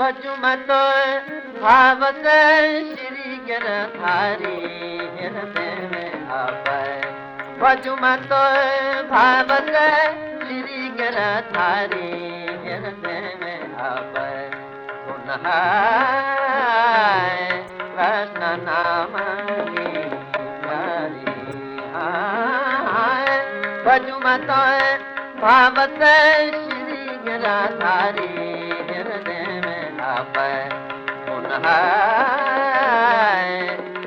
बचू मतो भावत श्री गिर थारी हिर में बचू मतो भावत श्री गिर थारी हिर में बचू मत भावत श्री गिरधारी हृदय में पुनः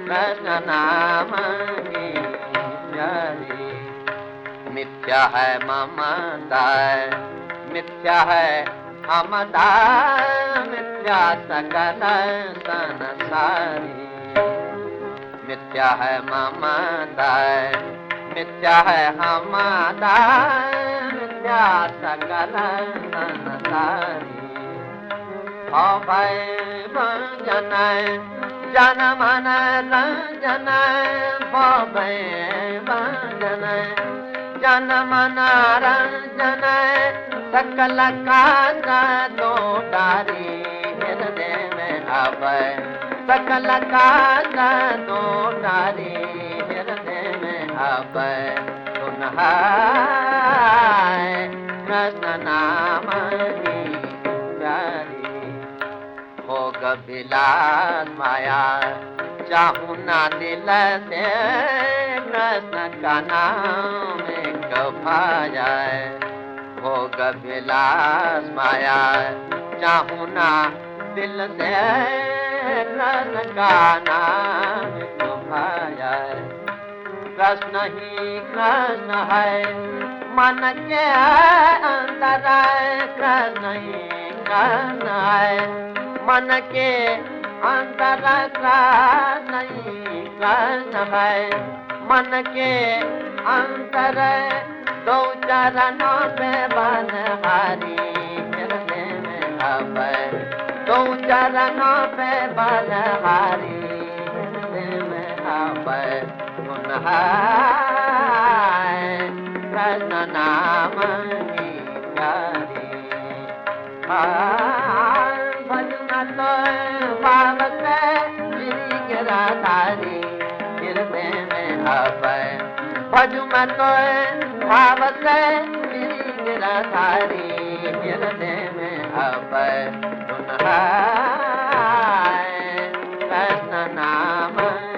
कृष्ण नाम मिथ्या है ममता मिथ्या है हमदा मिथ्या सकल संसारी मिथ्या है ममता मिथ्या है हमदा मिथ्या सकल संसारी। ओ जन जन मन रंजन भय जन मन रंजन सकल काज दो डारी हृदय में अब सकल काज दो डारी नाम की प्यारी भोग विलास माया चाहू ना दिल से कृष्ण का नाम कभा जाए भोग विलास माया चाहू ना दिल कृष्ण नाम कभा जाए कृष्ण ही कृष्ण है। मन के अंदर कृष्ण ही कृष्ण है। मन के अंदर नहीं कृष्ण है। मन के अंतर दो चरणों पे बन हारी दो चरणों पे बन हारी में अब। वारी भजू मत भाव मिलिंगा सारी गिरने में अव भजू मावस मिलिंगा सारी गिरदे में अवन प्रश नाम